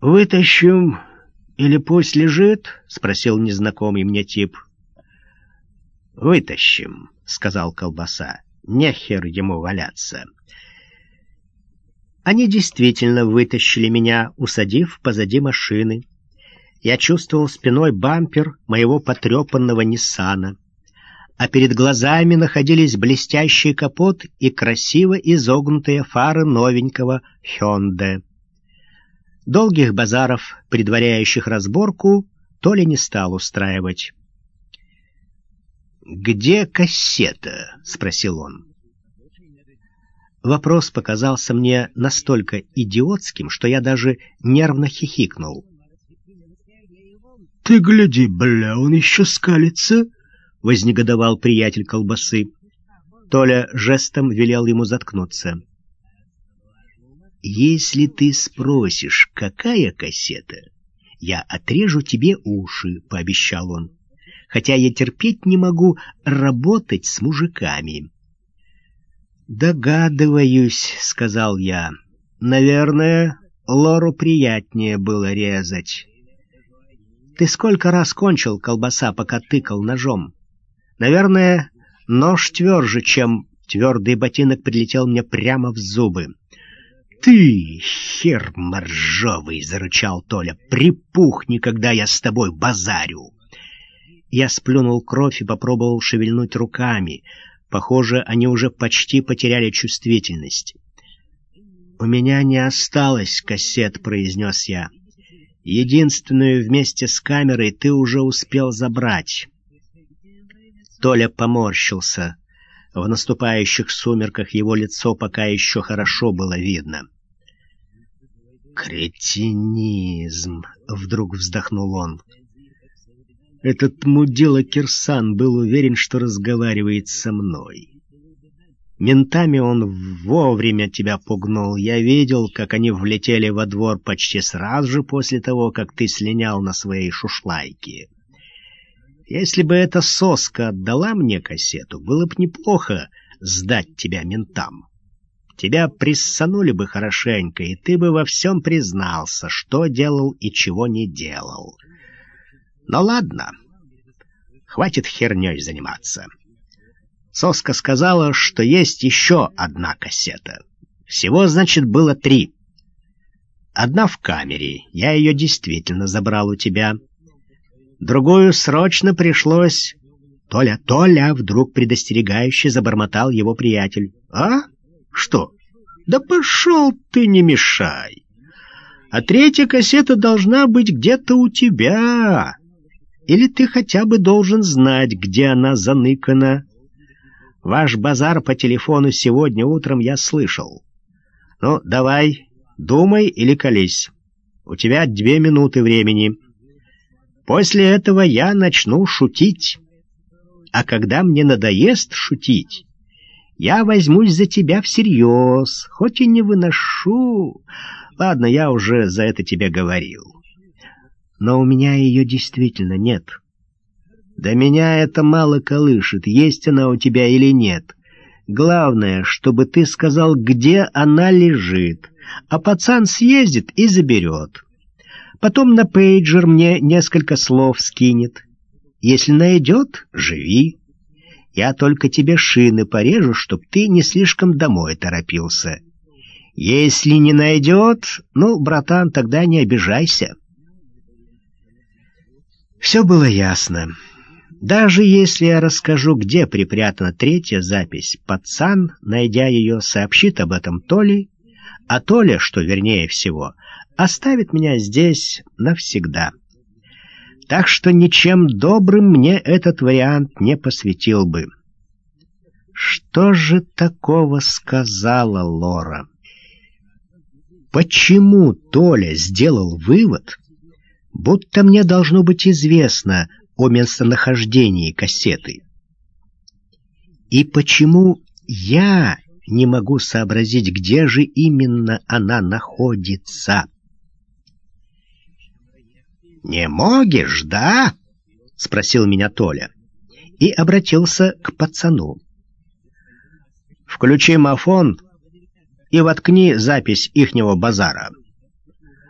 «Вытащим или пусть лежит?» — спросил незнакомый мне тип. «Вытащим», — сказал колбаса. «Нехер ему валяться». Они действительно вытащили меня, усадив позади машины. Я чувствовал спиной бампер моего потрепанного Ниссана, а перед глазами находились блестящий капот и красиво изогнутые фары новенького Хёнде. Долгих базаров, предваряющих разборку, то ли не стал устраивать. «Где кассета?» — спросил он. Вопрос показался мне настолько идиотским, что я даже нервно хихикнул. «Ты гляди, бля, он еще скалится!» — вознегодовал приятель колбасы. Толя жестом велел ему заткнуться. «Если ты спросишь, какая кассета, я отрежу тебе уши», — пообещал он. «Хотя я терпеть не могу работать с мужиками». «Догадываюсь», — сказал я. «Наверное, Лору приятнее было резать». «Ты сколько раз кончил колбаса, пока тыкал ножом?» «Наверное, нож тверже, чем твердый ботинок прилетел мне прямо в зубы». «Ты, хер моржовый!» — зарычал Толя. «Припухни, когда я с тобой базарю!» Я сплюнул кровь и попробовал шевельнуть руками — Похоже, они уже почти потеряли чувствительность. «У меня не осталось кассет», — произнес я. «Единственную вместе с камерой ты уже успел забрать». Толя поморщился. В наступающих сумерках его лицо пока еще хорошо было видно. «Кретинизм!» — вдруг вздохнул он. Этот мудила Кирсан был уверен, что разговаривает со мной. Ментами он вовремя тебя пугнул. Я видел, как они влетели во двор почти сразу же после того, как ты слинял на своей шушлайке. Если бы эта соска отдала мне кассету, было бы неплохо сдать тебя ментам. Тебя приссанули бы хорошенько, и ты бы во всем признался, что делал и чего не делал». Но ладно, хватит херней заниматься. Соска сказала, что есть еще одна кассета. Всего, значит, было три. Одна в камере, я ее действительно забрал у тебя. Другую срочно пришлось... Толя, Толя, вдруг предостерегающе забормотал его приятель. А? Что? Да пошел ты, не мешай. А третья кассета должна быть где-то у тебя. Или ты хотя бы должен знать, где она заныкана? Ваш базар по телефону сегодня утром я слышал. Ну, давай, думай или колись. У тебя две минуты времени. После этого я начну шутить. А когда мне надоест шутить, я возьмусь за тебя всерьез, хоть и не выношу. Ладно, я уже за это тебе говорил но у меня ее действительно нет. Да меня это мало колышет, есть она у тебя или нет. Главное, чтобы ты сказал, где она лежит, а пацан съездит и заберет. Потом на пейджер мне несколько слов скинет. Если найдет — живи. Я только тебе шины порежу, чтоб ты не слишком домой торопился. Если не найдет, ну, братан, тогда не обижайся». Все было ясно. Даже если я расскажу, где припрятана третья запись, пацан, найдя ее, сообщит об этом Толе, а Толя, что вернее всего, оставит меня здесь навсегда. Так что ничем добрым мне этот вариант не посвятил бы. Что же такого сказала Лора? Почему Толя сделал вывод, будто мне должно быть известно о местонахождении кассеты. И почему я не могу сообразить, где же именно она находится? «Не могешь, да?» — спросил меня Толя и обратился к пацану. «Включи мафон и воткни запись ихнего базара».